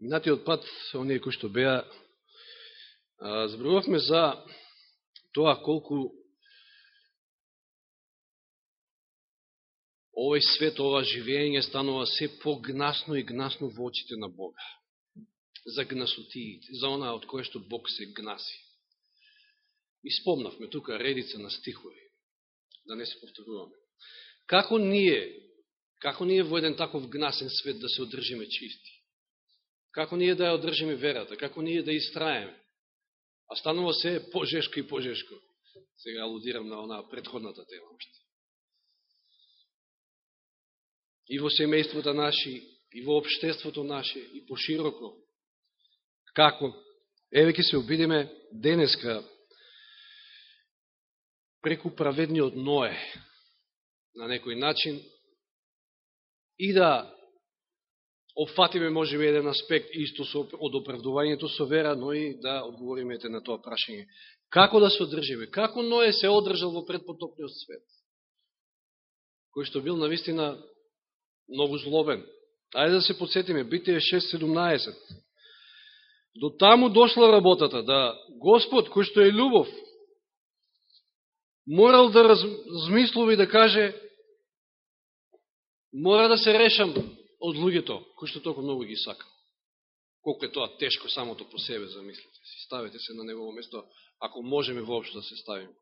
Минатиот пат, оние кои што беа, зборувавме за тоа колку овој свет, ова живење станува се погнасно и гнасно во очите на Бога. За гнасотиите, за она од која што Бог се гнаси. И спомнавме тука редица на стихови, да не се повторуваме. Како ние, како ние во еден таков гнасен свет да се одржиме чисти? Како ние да ја одржиме верата? Како ние да истраеме? А станува се пожешко и пожешко. Сега алудирам на онаа предходната тема. И во семејството наши, и во обштеството наше, и пошироко. Како? Еве ќе се обидиме денеска преку праведниот Ное на некој начин и да опфатиме може би еден аспект исто со, од оправдувањето со вера, но и да одговориме на тоа прашање. Како да се одржиме? Како Ное се одржал во предпотопниот свет? Кој што бил навистина многу злобен. Ајде да се подсетиме, Битие 6.17. До таму дошла работата, да Господ, кој што е љубов, морал да размислува и да каже, мора да се решам од луѓето, кои што толку многу ги сакал, Колко е тоа тешко самото по себе, замислите си. Ставете се на негово место, ако можеме воопшто да се ставиме.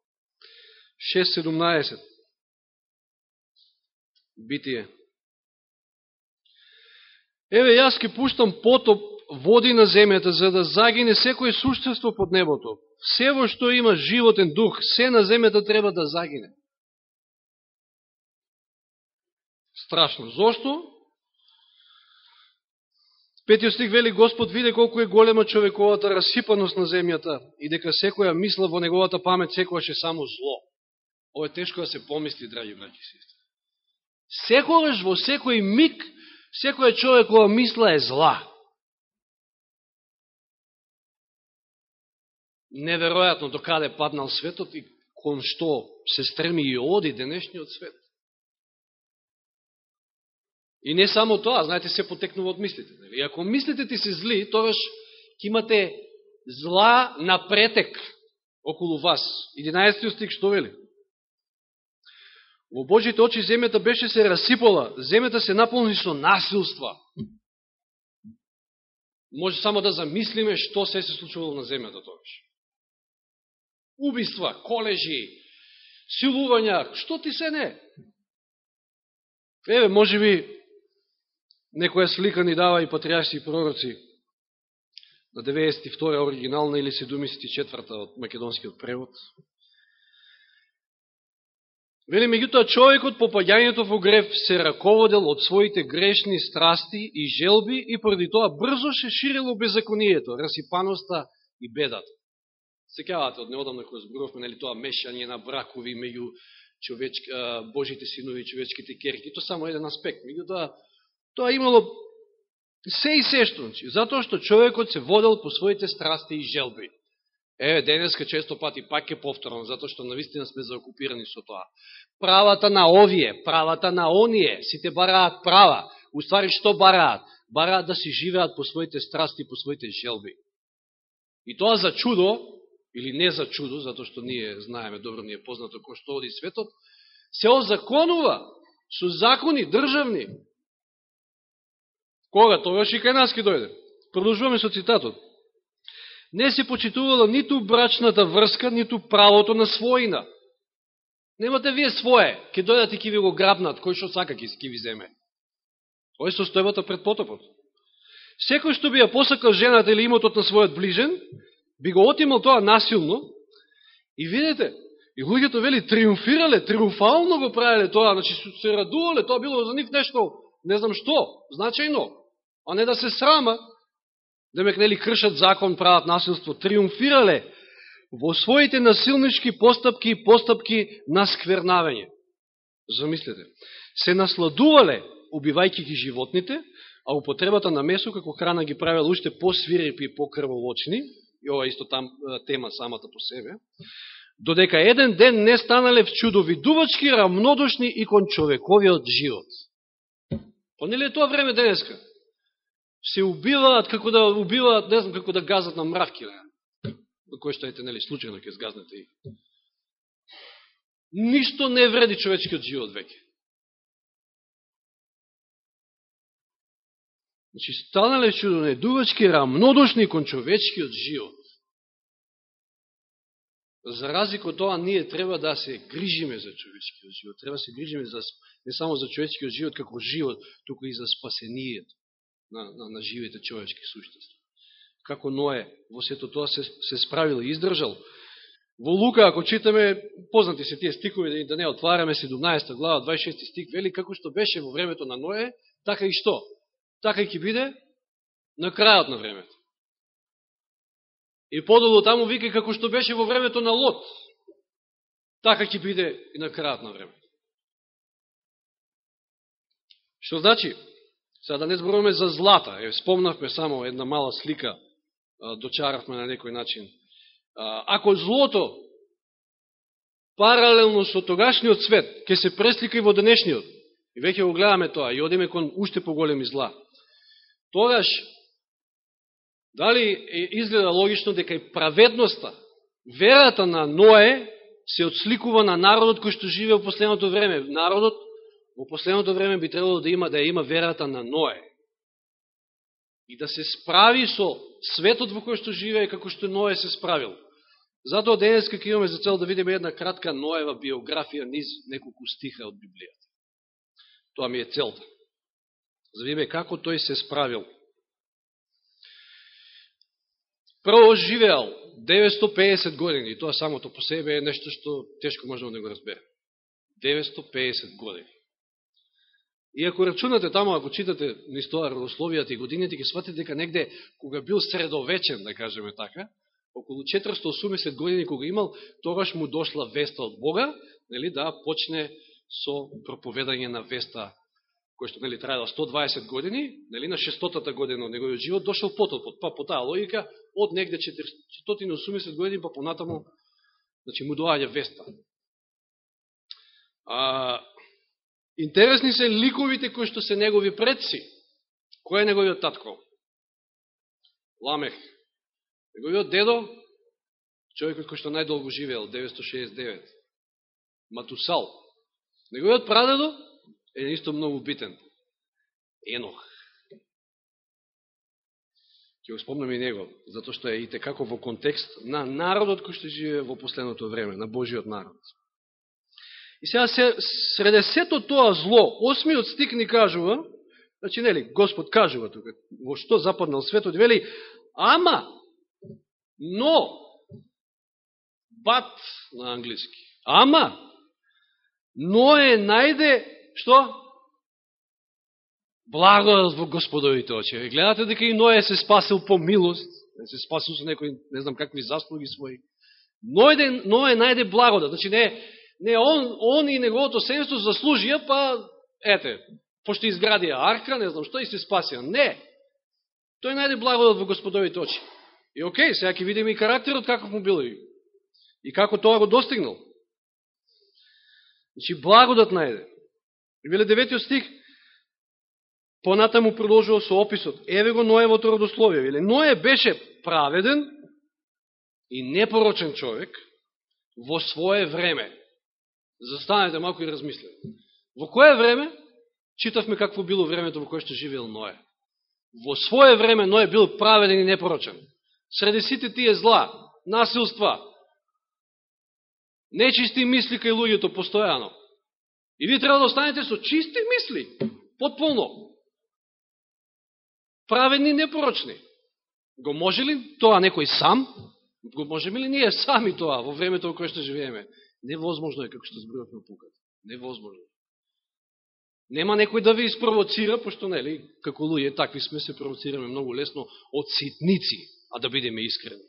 6.17 Битие Еве, јас ке пуштам потоп води на земјата, за да загине секој суштество под небото. Се во што има животен дух, се на земјата треба да загине. Страшно. Зошто? Петиот стих вели Господ виде колку е голема човековата расипаност на земјата и дека секоја мисла во неговата памет секојаш е само зло. Ово е тешко да се помисли, драги браќи и сестри. Секогаш во секој миг секоја човекова мисла е зла. Неверојатно до каде паднал светот и кон што се стреми и оди денешниот свет. И не само тоа, знаете, се потекнува од мислите. И ако мислите ти се зли, тогаш ќе имате зла на претек околу вас. 11 стих што вели? Во Божите очи земјата беше се расипала, земјата се наполни со насилства. Може само да замислиме што се се случувало на земјата тогаш. Убиства, колежи, силувања, што ти се не? Еве, може би, Некоја слика ни дава и патриарши и пророци на 92 оригинална или 74 од македонскиот превод. Вели, меѓутоа, човекот по паѓањето во греф се раководел од своите грешни страсти и желби и поради тоа брзо се ширило беззаконието, расипаноста и бедата. Секјавате од неодамна кој зборовме, нели тоа мешање на бракови меѓу човечки, Божите синови и човечките керки. То само еден аспект. Меѓутоа, Тоа имало се и сештончи, затоа што човекот се водел по своите страсти и желби. Еве, денеска често пати пак е повторно, затоа што навистина сме заокупирани со тоа. Правата на овие, правата на оние, сите бараат права. Уствари, што бараат? Бараат да си живеат по своите страсти, по своите желби. И тоа за чудо, или не за чудо, затоа што ние знаеме, добро ни е познато кој што оди светот, се озаконува со закони државни, Кога? Тогаш и кај нас ке дојде. Продолжуваме со цитатот. Не се почитувала ниту брачната врска, ниту правото на својина. Немате вие своје, ке дојдат и ки ви го грабнат, кој што сака ки, ви земе. Тоа е состојбата пред потопот. Секој што би ја посакал жената или имотот на својот ближен, би го отимал тоа насилно и видите, и луѓето вели триумфирале, триумфално го правеле тоа, значи се радувале, тоа било за нив нешто, не знам што, значајно, а не да се срама, да демек нели кршат закон, прават насилство, триумфирале во своите насилнички постапки и постапки на сквернавање. Замислете, се насладувале убивајќи ги животните, а употребата на месо како храна ги правила уште посвирепи и покрволочни, и ова исто там тема самата по себе, додека еден ден не станале в чудовидувачки, рамнодошни и кон човековиот живот. Па е тоа време денеска? Се убиваат како да убиваат, не знам, како да газат на мравки, не? кој што ете, нели, случајно ќе сгазнете и. Ништо не вреди човечкиот живот веќе. Значи, станале чудонедувачки рамнодушни кон човечкиот живот. За разлика од тоа, ние треба да се грижиме за човечкиот живот. Треба да се грижиме за, не само за човечкиот живот како живот, туку и за спасението на, на, на живите човечки суштества. Како Ное во сето тоа се, се справил и издржал. Во Лука, ако читаме, познати се тие стикови, да, да не отвараме 17 глава, 26 стик, вели како што беше во времето на Ное, така и што? така и ќе биде на крајот на времето. И подолу таму вика како што беше во времето на Лот, така ќе биде и на крајот на времето. Што значи? Сега да не зборуваме за злата, е, спомнавме само една мала слика, дочаравме на некој начин. Ако злото паралелно со тогашниот свет ќе се преслика и во денешниот, и веќе го гледаме тоа, и одиме кон уште поголеми зла, тогаш дали изгледа логично дека и праведноста, верата на Ное се отсликува на народот кој што живе во последното време. Народот во последното време би требало да има да има верата на Ное. И да се справи со светот во кој што живее како што Ное се справил. Затоа денес како имаме за цел да видиме една кратка Ноева биографија низ неколку стиха од Библијата. Тоа ми е целта за да видиме како тој се справил. Прво живеал 950 години, и тоа самото по себе е нешто што тешко можемо да го разбере. 950 години. И ако рачунате тамо, ако читате низ тоа родословијата и годините, ќе сватите дека негде, кога бил средовечен, да кажеме така, околу 480 години кога имал, тогаш му дошла веста од Бога, нели, да почне со проповедање на веста кој што нели трајала 120 години, нели на 600-та година од неговиот живот дошол потопот. Па по таа логика од негде 480 години па понатаму значи му доаѓа веста. А, интересни се ликовите кои што се негови предци. Кој е неговиот татко? Ламех. Неговиот дедо, човекот кој што најдолго живеел, 969. Матусал. Неговиот прадедо, е исто многу битен. Енох. Ќе го спомнам и него, затоа што е и како во контекст на народот кој што живее во последното време, на Божиот народ. И сега се, среде сето тоа зло, осмиот стик ни кажува, значи нели, Господ кажува тука, во што западнал светот, вели, ама, но, бат на англиски, ама, но е најде што? Благодат во Господовите очи. Гледате дека и Ноја се спасил по милост, се спасил со некои, не знам какви заслуги своји. Ное Ноја најде благодат. Значи не, не он, он и неговото семејство заслужија, па, ете, пошто изградија арка, не знам што, и се спасија. Не. Тој најде благодат во Господовите очи. И окей, сега ќе видиме и карактерот каков му бил и, и како тоа го достигнал. Значи, благодат најде. И веле деветиот стих, понатаму продолжува со описот. Еве го Ноевото родословие. Веле, Ное беше праведен и непорочен човек во свое време. Застанете малко и размислете. Во кое време? Читавме какво било времето во кое што живеел Ное. Во свое време Ное бил праведен и непорочен. Среди сите тие зла, насилства, нечисти мисли кај луѓето постојано. И ви треба да останете со чисти мисли, потполно. Праведни, непорочни. Го може ли тоа некој сам? Го можеме ли ние сами тоа во времето во кое што живееме? Невозможно е, како што зборувавме пукат. Невозможно. Нема некој да ви испровоцира, пошто, нели, како луѓе, такви сме, се провоцираме многу лесно од ситници, а да бидеме искрени.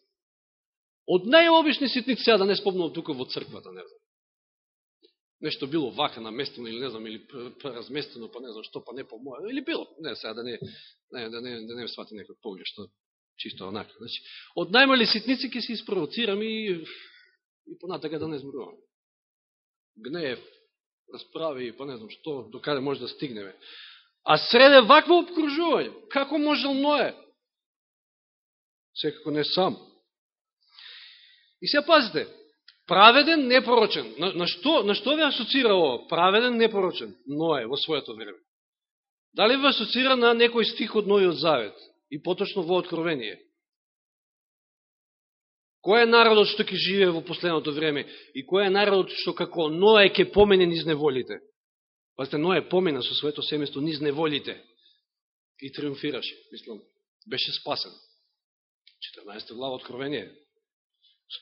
Од најобични ситници, сега да не спомнувам тука во црквата, не знам нешто било вака наместено или не знам или разместено па не знам што па не по моја или било не сега да не не да не да не свати некој погрешно чисто онака значи од најмали ситници ќе се испровоцираме и и понатака да не зборуваме гнев расправи па не знам што до каде може да стигнеме А среде вакво обкружување. Како можел да Ное? Секако не сам. И се пазите, праведен, непорочен. На, на, што, на што ви асоцира ово? Праведен, непорочен. Ное во своето време. Дали ви асоцира на некој стих од Новиот Завет? И поточно во Откровение? Кој е народот што ќе живее во последното време? И кој е народот што како Ное ќе помене низ неволите? Пазите, Ное помена со своето семејство низ неволите и триумфираше. Мислам, беше спасен. 14 глава Откровение.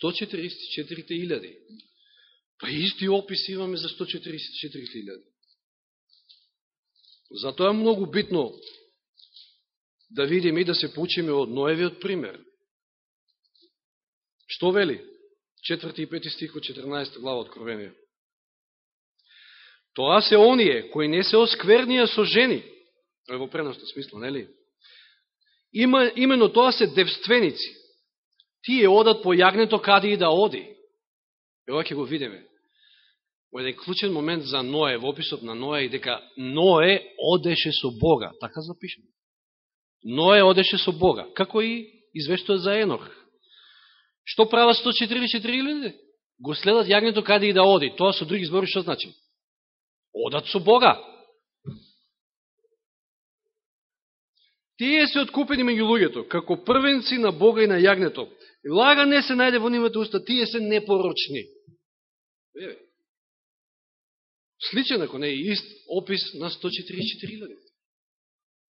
144.000. Па исти опис имаме за 144.000. Затоа е многу битно да видиме и да се поучиме од Ноевиот пример. Што вели? Четврти и пети стих од 14 глава Откровение. Тоа се оние кои не се осквернија со жени. Тоа е во преностен смисло, нели? Има, именно тоа се девственици. Тие одат по јагнето каде и да оди. Ева ќе го видиме. Во еден клучен момент за Ное, во описот на Ное, и дека Ное одеше со Бога. Така запишем. Ное одеше со Бога. Како и извештува за Енох. Што прават 144 луѓе? Го следат јагнето каде и да оди. Тоа со други збори што значи? Одат со Бога. Тие се откупени меѓу луѓето, како првенци на Бога и на јагнето. Лага не се најде во нивните уста, тие се непорочни. Еве. Сличен, ако не е ист, опис на 144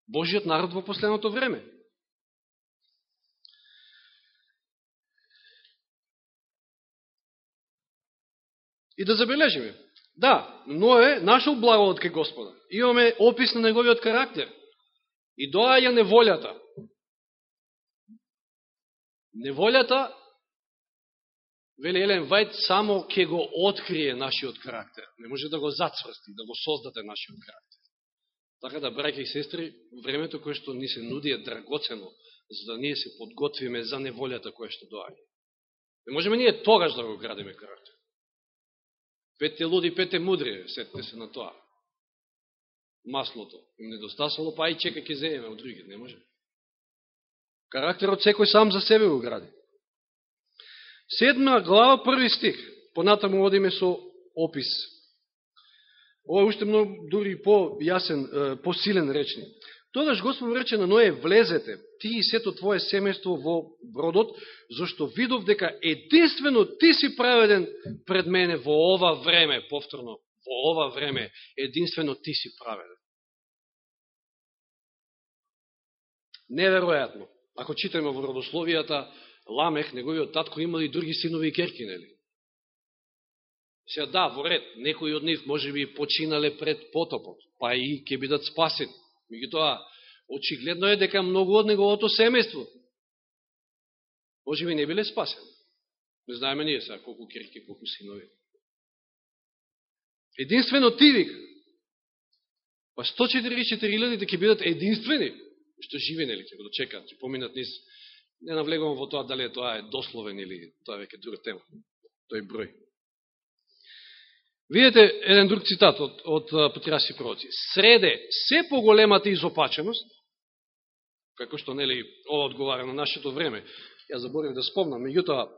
Божиот народ во последното време. И да забележиме. Да, но е нашол благо од Господа. Имаме опис на неговиот карактер. И доаја неволјата. Неволјата, вели Елен Вајд, само ке го открие нашиот карактер. Не може да го зацврсти, да го создаде нашиот карактер. Така да, браќа и сестри, времето кое што ни се нуди е драгоцено, за да ние се подготвиме за неволјата која што доаѓа. Не можеме ние тогаш да го градиме карактер. Петте луди, петте мудри, сетте се на тоа. Маслото. Им недостасало, па и чека ке земеме од други. Не може. Карактерот секој сам за себе го гради. Седма глава, први стих. Понатаму одиме со опис. Ова е уште многу, дури по-јасен, по-силен речник. Тогаш Господ рече на Ное, влезете, ти и сето твое семејство во бродот, зашто видов дека единствено ти си праведен пред мене во ова време, повторно, во ова време, единствено ти си праведен. Неверојатно. Ако читаме во родословијата, Ламех, неговиот татко, имал и други синови и керки, нели? Сега да, во ред, некои од нив може би починале пред потопот, па и ќе бидат спасени тоа, очигледно е дека многу од неговото семејство може би не биле спасени. Не знаеме ние сега колку керки, колку синови. Единствено ти вика. Па 144.000 да ќе бидат единствени, што живе, нели, ќе го дочекат, ќе поминат низ. Не навлегувам во тоа дали тоа е дословен или тоа веќе друга тема. Тој број. Видете еден друг цитат од, од Патриаси Проци. Среде се поголемата изопаченост, како што нели ова одговара на нашето време, ја заборив да спомнам, меѓутоа,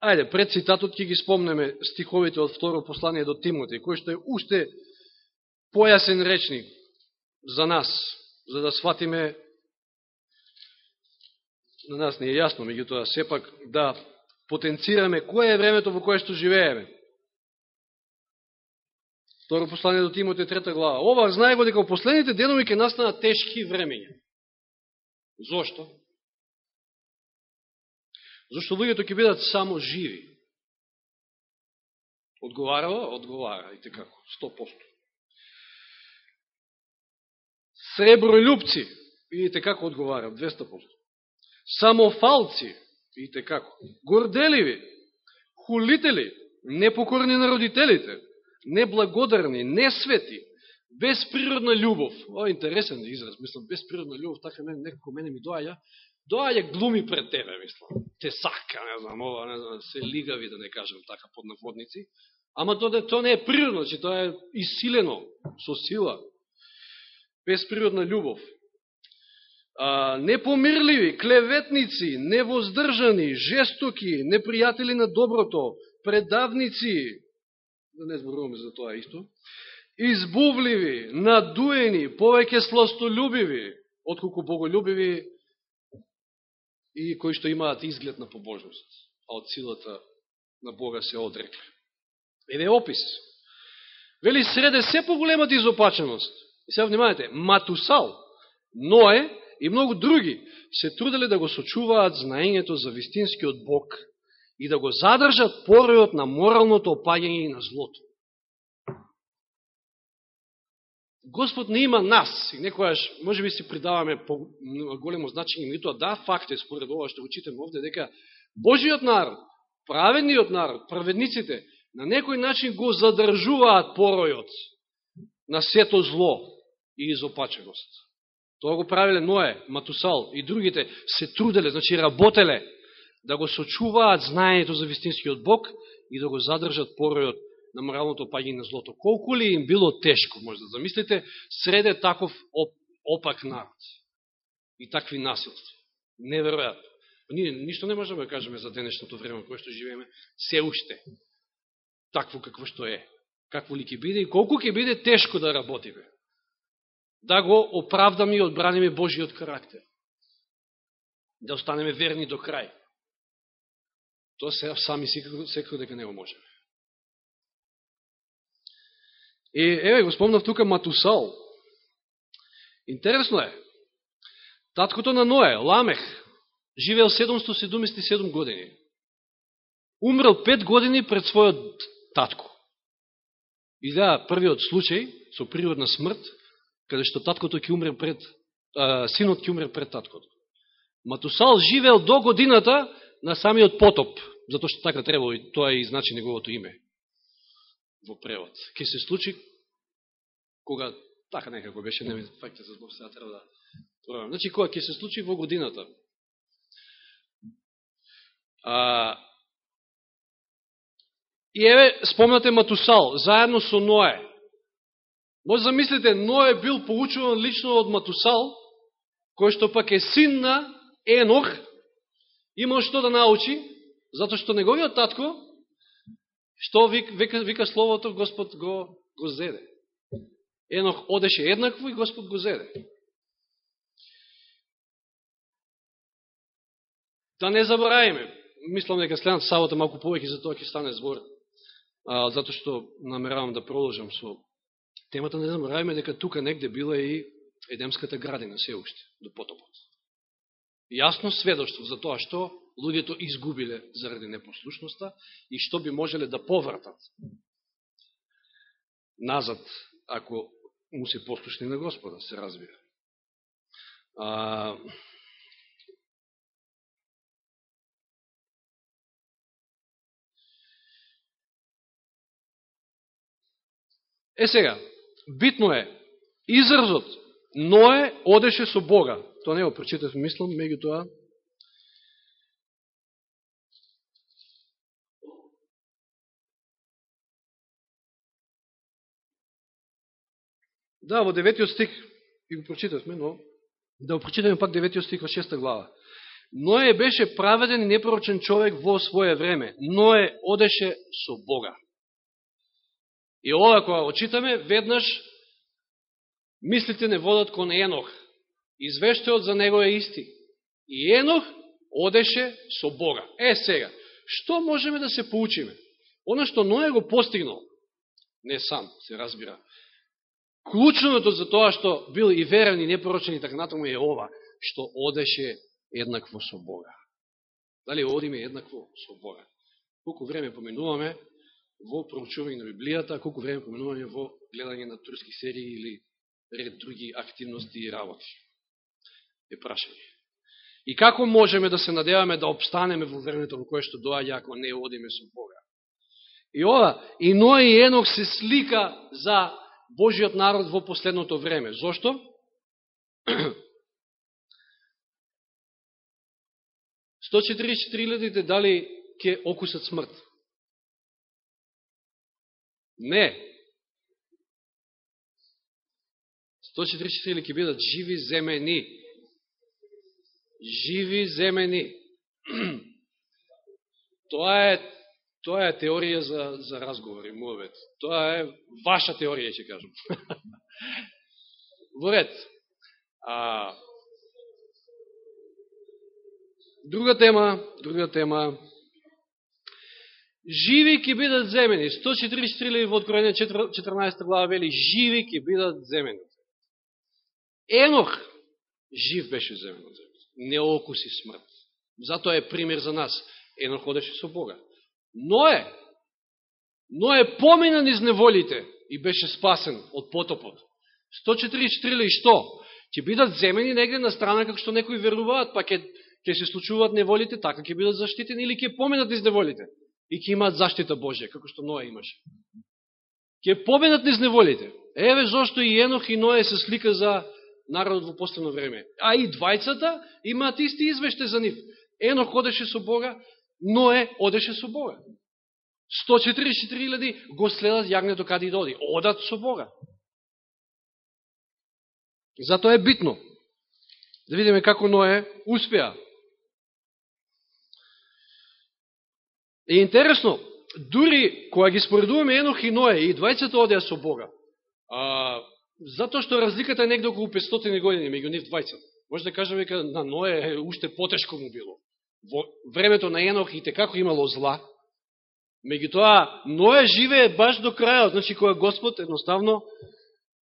ајде, пред цитатот ќе ги спомнеме стиховите од второ послание до Тимоти, кој што е уште појасен речник за нас, за да сватиме на нас не е јасно, меѓутоа, сепак да потенцираме кој е времето во кое што живееме. Второ послание до Тимоте, трета глава. Ова знае го дека во последните денови ќе настанат тешки времења. Зошто? Зошто луѓето ќе бидат само живи. Одговарава? Одговара. И така, како? 100%. Сребролюбци. Видите како одговара? 200%. Самофалци. Видите како? Горделиви. Хулители. Непокорни на родителите неблагодарни, несвети, безприродна љубов. Ова е интересен израз, мислам, безприродна љубов, така мен, некако мене ми доаѓа, доаѓа глуми пред тебе, мислам. Те сака, не знам, ова, не знам, се лигави, да не кажем така, под наводници. Ама тоа, тоа не е природно, че тоа е исилено, со сила. безприродна љубов, а, непомирливи, клеветници, невоздржани, жестоки, непријатели на доброто, предавници, да не зборуваме за тоа исто, избувливи, надуени, повеќе сластолюбиви, отколку боголюбиви и кои што имаат изглед на побожност, а од силата на Бога се одрекле. Еве опис. Вели среде се поголемата изопаченост. И сега внимавате, Матусал, Ное и многу други се труделе да го сочуваат знаењето за вистинскиот Бог и да го задржат поројот на моралното опаѓање и на злото. Господ не има нас, и некојаш може би си придаваме по големо значење, и тоа да, факт е според ова што го читаме овде, дека Божиот народ, праведниот народ, праведниците, на некој начин го задржуваат поројот на сето зло и изопаченост. Тоа го правиле Ное, Матусал и другите се труделе, значи работеле, да го сочуваат знаењето за вистинскиот Бог и да го задржат поројот на моралното паѓање на злото. Колку ли им било тешко, може да замислите, среде таков оп, опак народ и такви насилства. Неверојатно. Па ние ништо не можеме да кажеме за денешното време кое што живееме, се уште такво какво што е. Какво ли ќе биде и колку ќе биде тешко да работиме. Да го оправдаме и одбраниме Божиот карактер. Да останеме верни до крај. Тоа се сами секако дека не го можеме. И еве го спомнав тука Матусал. Интересно е. Таткото на Ное, Ламех, живеел 777 години. Умрел 5 години пред својот татко. И да, првиот случај со природна смрт, каде што таткото ќе умре пред, а, синот ќе умре пред таткото. Матусал живеел до годината на самиот потоп, затоа што така требало и тоа и значи неговото име во превод. Ке се случи кога така некако беше, не ми факте за збор, сега треба да пробам. Значи, кога ќе се случи во годината. А, и еве, спомнате Матусал, заедно со Ное. Може замислите, Ное бил получуван лично од Матусал, кој што пак е син на Енох, имал што да научи, затоа што неговиот татко Што вика, вика словото, Господ го, го зеде. Енох одеше еднакво и Господ го зеде. Да не забораеме, мислам дека следната сабота малку повеќе за тоа ќе стане збор, а, затоа што намеравам да продолжам со темата, не забораеме дека тука негде била и Едемската градина се уште, до потопот. Јасно сведоштво за тоа што луѓето изгубиле заради непослушноста и што би можеле да повратат назад, ако му се послушни на Господа, се разбира. А... Е сега, битно е, изразот Ное одеше со Бога. Тоа не го прочитав, мислам, меѓу Да, во деветиот стих, и го прочитавме, но да го прочитаме пак деветиот стих во шеста глава. Ное беше праведен и непорочен човек во своје време. Ное одеше со Бога. И ова, кога го читаме, веднаш мислите не водат кон Енох. Извештајот за него е исти. И Енох одеше со Бога. Е, сега, што можеме да се поучиме? Оно што Ное го постигнал, не сам, се разбира, Клучното за тоа што бил и верен и непорочен и така натаму е ова, што одеше еднакво со Бога. Дали одиме еднакво со Бога? Колку време поминуваме во проучување на Библијата, колку време поминуваме во гледање на турски серии или ред други активности и работи? Е прашање. И како можеме да се надеваме да обстанеме во времето во кое што доаѓа ако не одиме со Бога? И ова, и Ној и Енок се слика за Божиот народ во последното време. Зошто? Сто илјадите дали ќе окусат смрт? Не. 144 ќе бидат живи земени. Живи земени. Тоа е тоа е теорија за, за разговори, муавет. Тоа е ваша теорија, ќе кажам. Во ред. А, друга тема, друга тема. Живи ќе бидат земени. 144 во Откровение 14 глава вели, живи ќе бидат земени. Енох жив беше земен од земјата. Не окуси смрт. Затоа е пример за нас. Енох одеше со Бога. Ное, Ное помина низ неволите и беше спасен од потопот. 144 и што? Ќе бидат земени негде на страна како што некои веруваат, па ќе, ќе се случуваат неволите, така ќе бидат заштитени или ќе поминат низ неволите и ќе имаат заштита Божја, како што Ное имаше. Ќе поминат низ неволите. Еве зашто и Енох и Ное се слика за народот во последно време. А и двајцата имаат исти извеште за нив. Енох одеше со Бога, Ное одеше со Бога. 144.000 го следат јагнето каде и да доди. Одат со Бога. Затоа е битно да видиме како Ное успеа. Е интересно, дури кога ги споредуваме Енох и Ное, и двајцата одеа со Бога, а, затоа што разликата е негде околу 500 години меѓу нив двајцата. Може да кажем дека на Ное уште потешко му било. Во времето на Енох и како имало зла, Меѓутоа, Ноја живее баш до крајот, значи кога Господ едноставно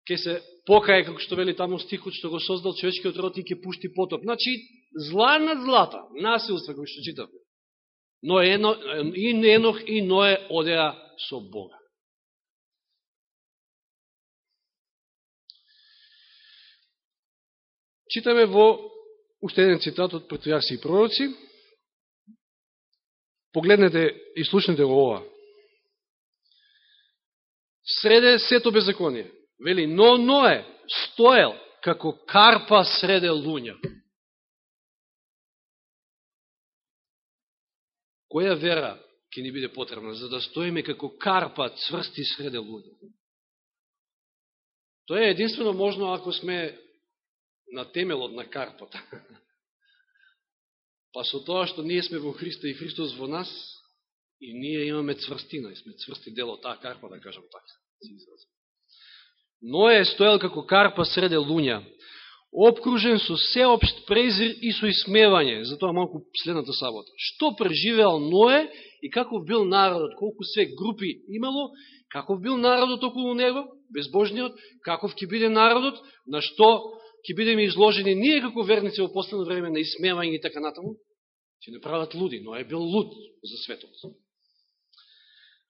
ќе се покае, како што вели таму стихот, што го создал човечкиот род и ќе пушти потоп. Значи, зла над злата, насилство, како што читавме. Но ено, и Енох и Ное одеа со Бога. Читаме во уште еден цитат од Патриарси и пророци, Погледнете и слушнете го ова. Среде сето беззаконие. Вели, но Ное стоел како карпа среде луња. Која вера ќе ни биде потребна за да стоиме како карпа цврсти среде луѓе? Тоа е единствено можно ако сме на темелот на карпата. Па со тоа што ние сме во Христа и Христос во нас, и ние имаме цврстина, и сме цврсти дело таа карпа, да кажам така. Ное стоел како карпа среде луња, обкружен со сеопшт презир и со исмевање, затоа малку следната сабота. Што преживеал Ное и каков бил народот, колку све групи имало, каков бил народот околу него, безбожниот, каков ќе биде народот, на што ќе бидеме изложени ние како верници во последно време на исмевање и така натаму, ќе не прават луди, но е бил луд за светот.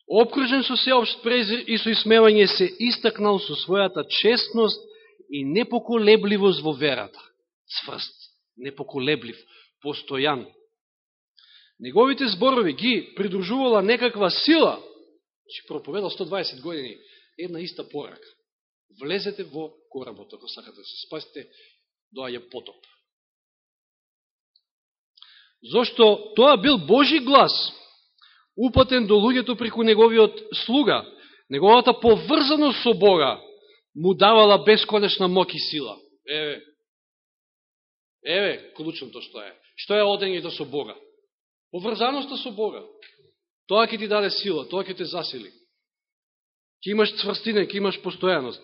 Обкружен со сеопшт презир и со исмевање се истакнал со својата честност и непоколебливост во верата. Цврст, непоколеблив, постојан. Неговите зборови ги придружувала некаква сила, че проповедал 120 години, една иста порака влезете во коработ, ако да сакате да се спасите, доаѓа потоп. Зошто тоа бил Божи глас, упатен до луѓето преку неговиот слуга, неговата поврзаност со Бога, му давала бесконечна мок и сила. Еве, еве, клучното што е. Што е одењето со Бога? Поврзаноста со Бога. Тоа ќе ти даде сила, тоа ќе те засили. Ќе имаш цврстина, ќе имаш постојаност.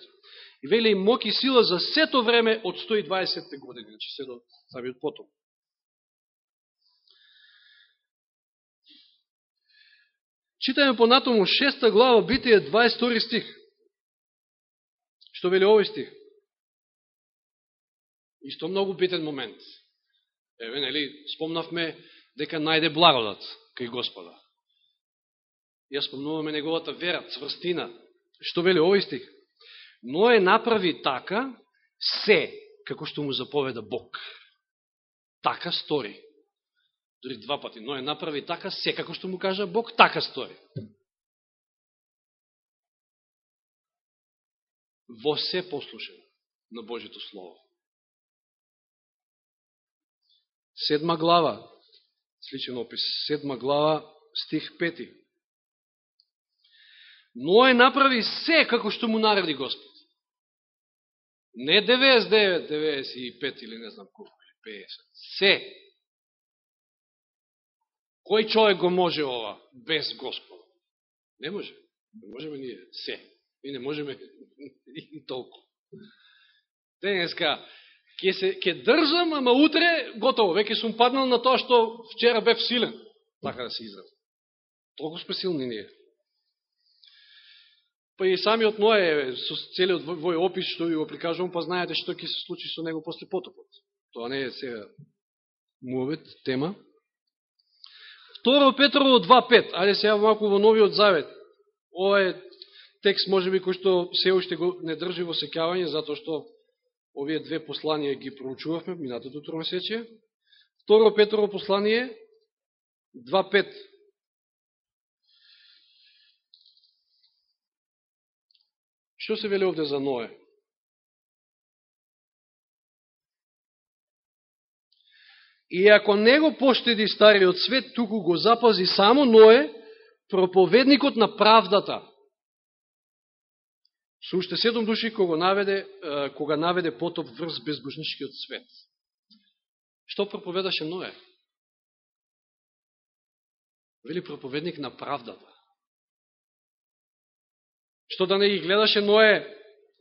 И вели им мок и сила за сето време од 120 години, значи се до самиот потом. Читаме понатому 6 глава, Битие 22 стих. Што вели овој стих? Исто многу битен момент. Еве, нели, спомнавме дека најде благодат кај Господа. Ја спомнуваме неговата вера, цврстина. Што вели овој стих? Но е направи така се, како што му заповеда Бог. Така стори. Дори два пати, но е направи така се, како што му кажа Бог, така стори. Во се послушен на Божито Слово. Седма глава, сличен опис, седма глава, стих пети. Но е направи се како што му нареди Господ. Не 99, 95 или не знам колко, 50. Се. Кој човек го може ова без Господ? Не може. Не можеме ние се. И не можеме и толку. Денеска, ќе се ќе држам, ама утре готово, веќе сум паднал на тоа што вчера бев силен, така да се изразам. Толку сме силни ние. Па и самиот Ное, со целиот вој опис што ви го прикажувам, па знаете што ќе се случи со него после потопот. Тоа не е сега мувет, тема. Второ Петрово 2.5. Ајде сега малку во Новиот Завет. Ова е текст, може би, кој што се уште го не држи во секјавање, затоа што овие две посланија ги проучувавме минатото тромесечие. Второ Петрово послание 2.5. Што се вели овде за Ное? И ако не го поштеди стариот свет, туку го запази само Ное, проповедникот на правдата. Со уште седом души кога наведе, кога наведе потоп врз безбожничкиот свет. Што проповедаше Ное? Вели проповедник на правдата. Што да не ги гледаше Ное,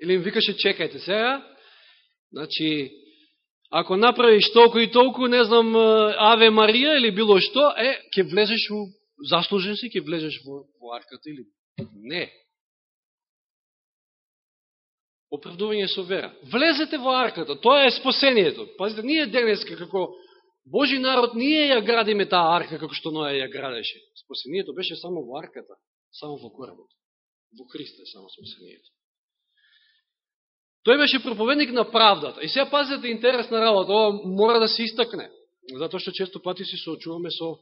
или им викаше чекајте сега, значи, ако направиш толку и толку, не знам, Аве Марија или било што, е, ќе влезеш у, заслужен си, ќе влезеш во, во арката или не. Оправдување со вера. Влезете во арката, тоа е спасението. Пазите, ние денеска како Божи народ, ние ја градиме таа арка како што Ноја ја градеше. Спасението беше само во арката, само во коработ во Христа само спасението. Тој беше проповедник на правдата. И сега пазите интересна работа, ова мора да се истакне, затоа што често пати се соочуваме со,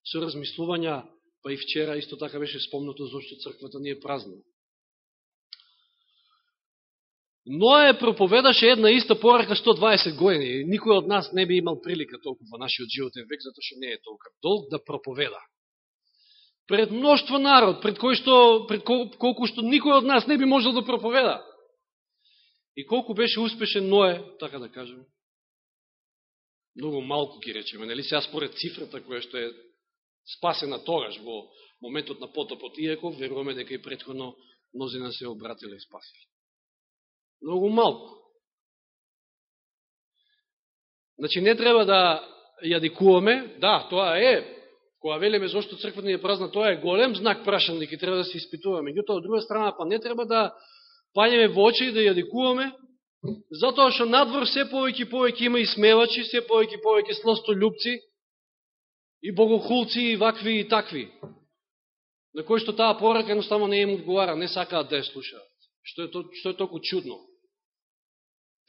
со размислувања, па и вчера исто така беше спомнато зашто црквата ни е празна. Ное проповедаше една иста порака 120 години. Никој од нас не би имал прилика толку во нашиот животен век, затоа што не е толку долг да проповеда пред мноштво народ, пред кој што, пред колку што никој од нас не би можел да проповеда. И колку беше успешен Ное, така да кажем, многу малку ги речеме, нели сега според цифрата која што е спасена тогаш во моментот на потопот, иако веруваме дека и предходно мнозина се обратили и спасили. Многу малку. Значи не треба да јадикуваме, да, тоа е Кога велиме зашто црквата ни е празна, тоа е голем знак прашање и треба да се испитуваме. Меѓутоа, од друга страна, па не треба да пањеме во очи и да јадикуваме, затоа што надвор се повеќе повеќе има и смевачи, се повеќе повеќе сластолюбци, и богохулци, и вакви, и такви, на кои што таа порака едноставно не им одговара, не сакаат да ја слушаат. Што е, то, што е толку чудно.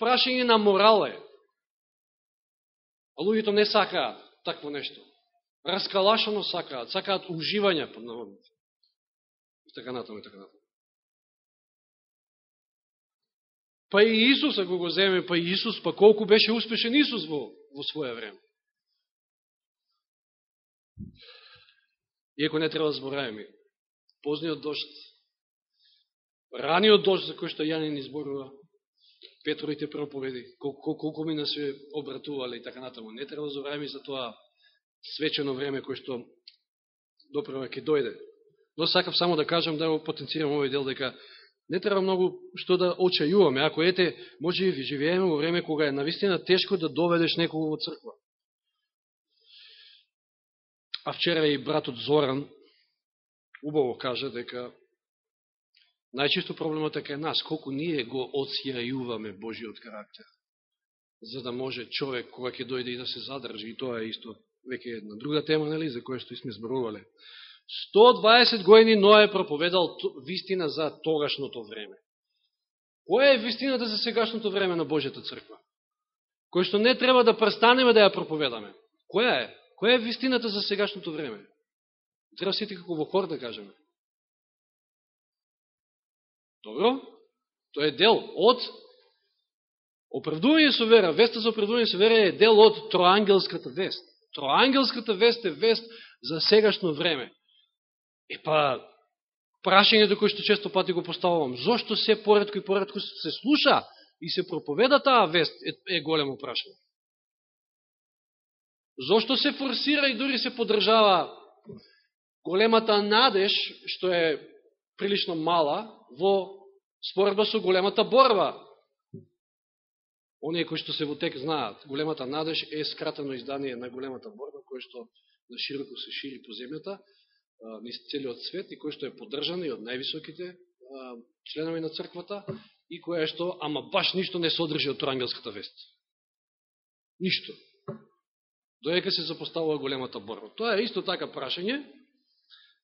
Прашање на морал е. А луѓето не сакаат такво нешто раскалашано сакаат, сакаат уживање под наводните. И така натаму, и така натаму. Па и Исус, ако го земе, па и Исус, па колку беше успешен Исус во, во своје време. Иако не треба да збораеме, позниот дошт, раниот дошт за кој што ни зборува Петровите проповеди, колку, колку ми нас се обратувале и така натаму. Не треба да забораваме за тоа свечено време кој што доправа ќе дојде. Но сакав само да кажам, да го потенцирам овој дел, дека не треба многу што да очајуваме. Ако ете, може и живееме во време кога е навистина тешко да доведеш некого во црква. А вчера и братот Зоран убаво кажа дека најчисто проблемот е кај нас, колку ние го оцјајуваме Божиот карактер, за да може човек кога ќе дојде и да се задржи, и тоа е исто веќе една друга тема, нели, за која што и сме зборувале. 120 години Ное е проповедал вистина за тогашното време. Која е вистината за сегашното време на Божјата црква? Кој што не треба да престанеме да ја проповедаме. Која е? Која е вистината за сегашното време? Треба сите како во хор да кажеме. Добро? Тоа е дел од оправдување со вера. Веста за оправдување со вера е дел од троангелската вест. Троангелската вест е вест за сегашно време. И па, прашањето кој што често пати го поставувам, зошто се поредко и поредко се слуша и се проповеда таа вест, е, е големо прашање. Зошто се форсира и дури се подржава големата надеж, што е прилично мала, во споредба со големата борба? Оние кои што се во тек знаат, големата надеж е скратено издание на големата борба, кој што на широко се шири по земјата, низ целиот свет и кој што е поддржан и од највисоките членови на црквата и која што, ама баш ништо не содржи од Турангелската вест. Ништо. Доека се запоставува големата борба. Тоа е исто така прашање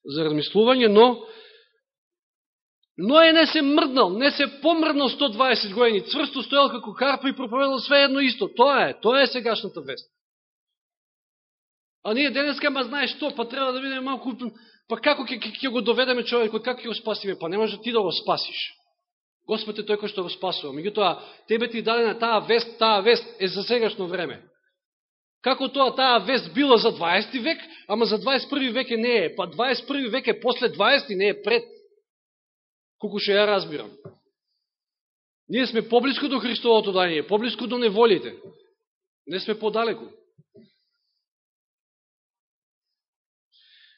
за размислување, но но е не се мрднал, не се помрднал 120 години, цврсто стоел како карпа и проповедал све едно исто. Тоа е, тоа е сегашната вест. А ние денеска, ма знаеш што, па треба да видиме малку, па како ќе, ќе го доведеме човекот, како ќе го спасиме? Па не може ти да го спасиш. Господ е тој кој што го спасува. Меѓутоа, тебе ти дадена таа вест, таа вест е за сегашно време. Како тоа таа вест била за 20 век, ама за 21 век е не е. Па 21 век е после 20, не е пред. Колку што ја разбирам. Ние сме поблиско до Христовото дање, поблиско до неволите. Не сме подалеку.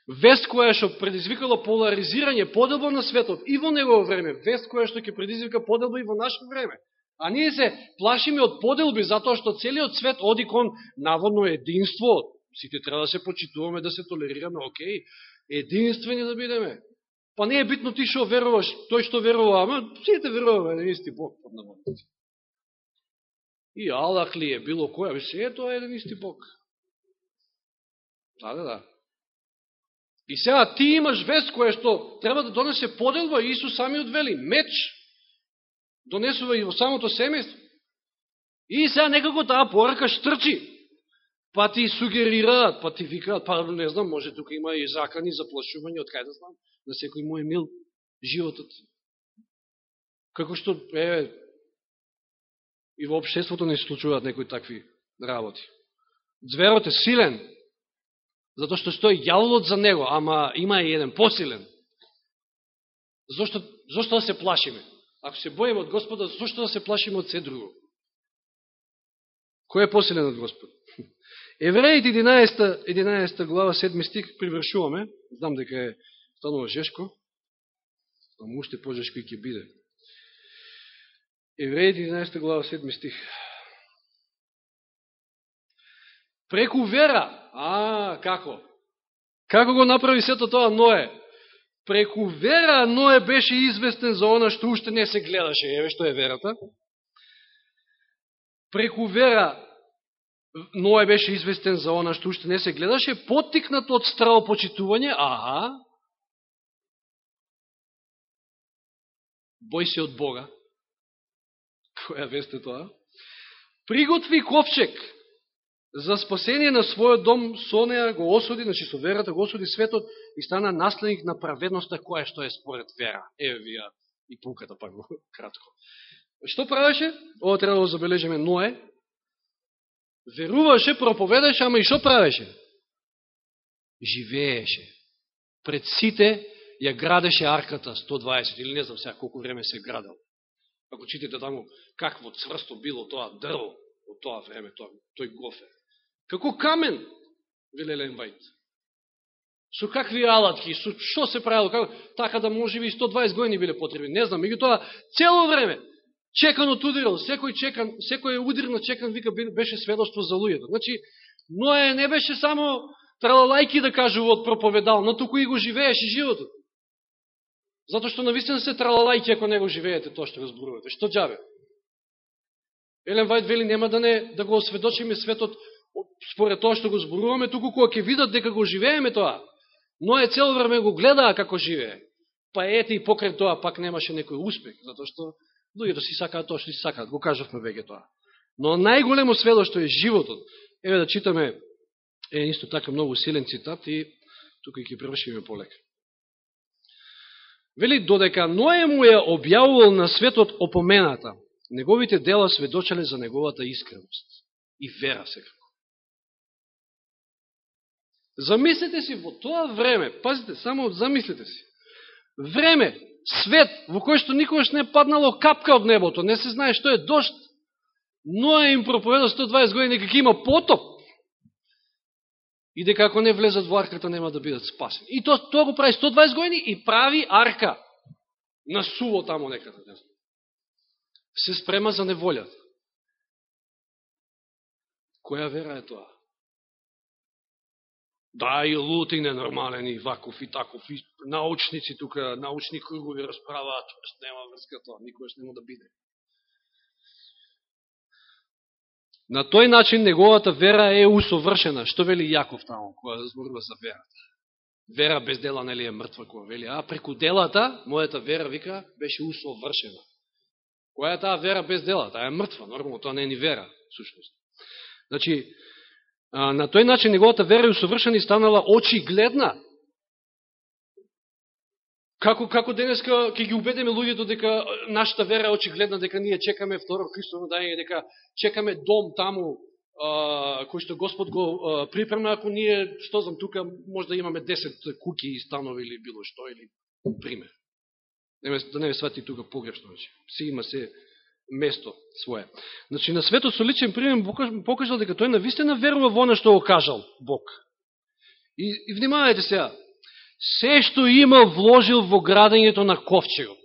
Вест која што предизвикала поларизирање поделба на светот и во негово време, вест која што ќе предизвика поделба и во наше време. А ние се плашиме од поделби затоа што целиот свет оди кон наводно единство. Сите треба да се почитуваме, да се толерираме, окей, единствени да бидеме. Па не е битно ти што веруваш, тој што верува, ама сите веруваме на исти Бог под наводници. И Аллах ли е, било која, се е тоа еден исти Бог. Да, да, да. И сега ти имаш вест која што треба да донесе поделба, и Исус сами одвели, меч, донесува и во самото семејство. И сега некако таа порака штрчи, па ти сугерираат, па ти викаат, па не знам, може тука има и закани, заплашување, од кај да знам, на секој мој мил животот. Како што, еве, и во обшеството не се случуваат некои такви работи. Зверот е силен, затоа што стои јаволот за него, ама има и еден посилен. Зошто, зошто да се плашиме? Ако се боиме од Господа, зошто да се плашиме од се друго? Кој е посилен од Господ? Евреите 11, 11 глава 7 стих привршуваме. Знам дека е станува жешко, ама уште пожешко и ќе биде. Евреите 11 глава 7 стих. Преку вера, А, како? Како го направи сето тоа Ное? Преку вера Ное беше известен за она што уште не се гледаше. Еве што е верата. Преку вера Ное беше известен за она што уште не се гледаше, поттикнат од почитување, ага, бој се од Бога, која вест е тоа, приготви ковчег, за спасение на својот дом со неја го осуди, значи со верата го осуди светот и стана наследник на праведноста која што е според вера. Еве вија и пуката пак го кратко. Што правеше? Ова треба да забележиме Ное. Веруваше, проповедаше, ама и што правеше? Живееше. Пред сите ја градеше арката 120 или не знам сега колку време се градал. Ако читате таму какво цврсто било тоа дрво од тоа време, тоа, тој гофер. Како камен, вели Елен Вајт. Со какви алатки, со што се правило, како, така да може би 120 години биле потребни, не знам, меѓу тоа цело време чеканот удирал, секој чекан, секој удирно чекан вика беше сведоштво за луѓето. Значи, Ное не беше само тралалајки да кажува од проповедал, но туку и го живееше животот. Зато што навистина се тралалајки ако не го живеете тоа што го зборувате. Што джаве? Елен Вајд вели нема да не да го осведочиме светот според тоа што го зборуваме, туку кога ќе видат дека го живееме тоа, но е цело време го гледаа како живее. Па ете и покрај тоа пак немаше некој успех, затоа што луѓето си сакаат тоа што си сакаат, го кажавме веќе тоа. Но најголемо сведоштво е животот. Еве да читаме е исто така многу силен цитат и тука ќе превршиме полека. Вели, додека Ное му ја објавувал на светот опомената, неговите дела сведочале за неговата искреност и вера секако. Замислете си во тоа време, пазите, само замислете си, време свет во кој што никогаш не е паднало капка од небото, не се знае што е дошт, но е им проповеда 120 години дека има потоп и дека ако не влезат во арката нема да бидат спасени. И тоа то го прави 120 години и прави арка на суво тамо некаде. Се спрема за неволјата. Која вера е тоа? Да, и лути ненормален, и ваков, и таков, и научници тука, научни кругови расправаат, нема врска тоа, никојаш нема да биде. На тој начин неговата вера е усовршена. Што вели Јаков таму, која зборува за верата? Вера без дела нели е мртва, Која вели, а преку делата, мојата вера, вика, беше усовршена. Која е таа вера без дела? Таа е мртва, нормално, тоа не е ни вера, сушност. Значи, на тој начин неговата вера е усовршена и станала очигледна. Како, како денеска ќе ги убедеме луѓето дека нашата вера е очигледна, дека ние чекаме второ Христово дајање, дека чекаме дом таму, а, кој што Господ го а, припрема, ако ние, што знам, тука може да имаме 10 куки и станови или било што, или пример. Да не ме свати тука погрешно, значи. Си има се место свое. Значи, на светот со личен пример покажал дека тој навистина верува во она што го кажал Бог. И, и внимавајте сега, се што има вложил во градењето на ковчегот.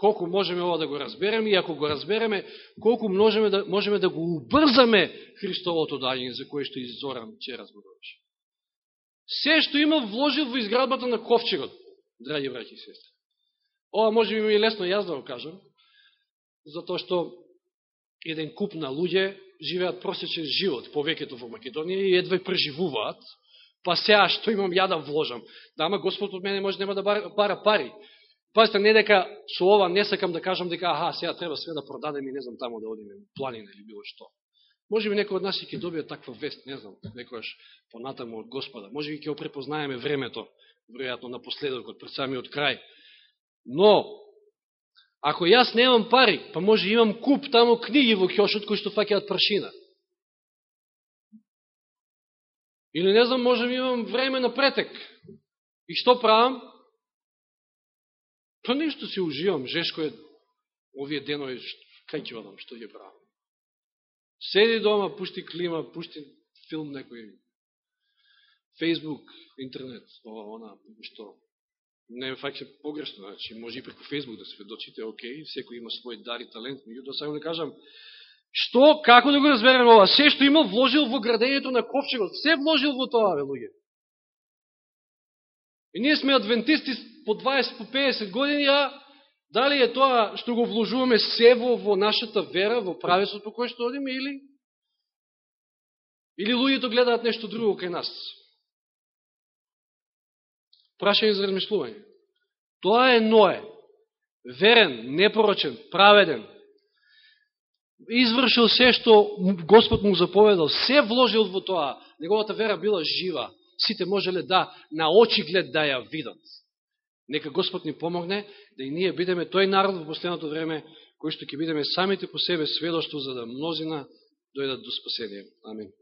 Колку можеме ова да го разбереме и ако го разбереме, колку можеме да, можеме да го убрзаме Христовото дајање за кое што и Зоран вчера зборуваше. Се што има вложил во изградбата на ковчегот, драги браќи и сестри. Ова може би ми е лесно јас да го кажам, затоа што еден куп на луѓе живеат просечен живот повеќето во Македонија и едва преживуваат, па сеа што имам ја да вложам? Да, ама Господ од мене може нема да бара пари. Пазите, не дека со ова не сакам да кажам дека аха, сега треба све да продадем и не знам тамо да одиме планина или било што. Може би некој од нас и ќе добие таква вест, не знам, некојаш понатамо од Господа. Може би ќе опрепознаеме времето, веројатно напоследокот, пред самиот крај. Но, Ако јас немам пари, па може имам куп тамо книги во кјошот кои што факеат прашина. Или не знам, може имам време на претек. И што правам? Па нешто се уживам, жешко е овие денови, кај ќе одам, што ќе правам? Седи дома, пушти клима, пушти филм некој, Фейсбук, интернет, ова, она, што не фаќа погрешно, значи може и преку Facebook да сведочите, окей, секој има свој дар и талент, меѓутоа само не кажам, што, како да го разбереме ова? Се што има вложил во градењето на ковчегот, се вложил во тоа, бе, луѓе. И ние сме адвентисти по 20, по 50 години, а дали е тоа што го вложуваме се во, во нашата вера, во правесот по кој што одиме, или или луѓето гледаат нешто друго кај нас? Прашање за размислување. Тоа е Ное. Верен, непорочен, праведен. Извршил се што Господ му заповедал. Се вложил во тоа. Неговата вера била жива. Сите можеле да на очи глед да ја видат. Нека Господ ни помогне да и ние бидеме тој народ во последното време кој што ќе бидеме самите по себе сведоштво за да мнозина дојдат до спасение. Амин.